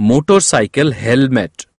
motorcycle helmet.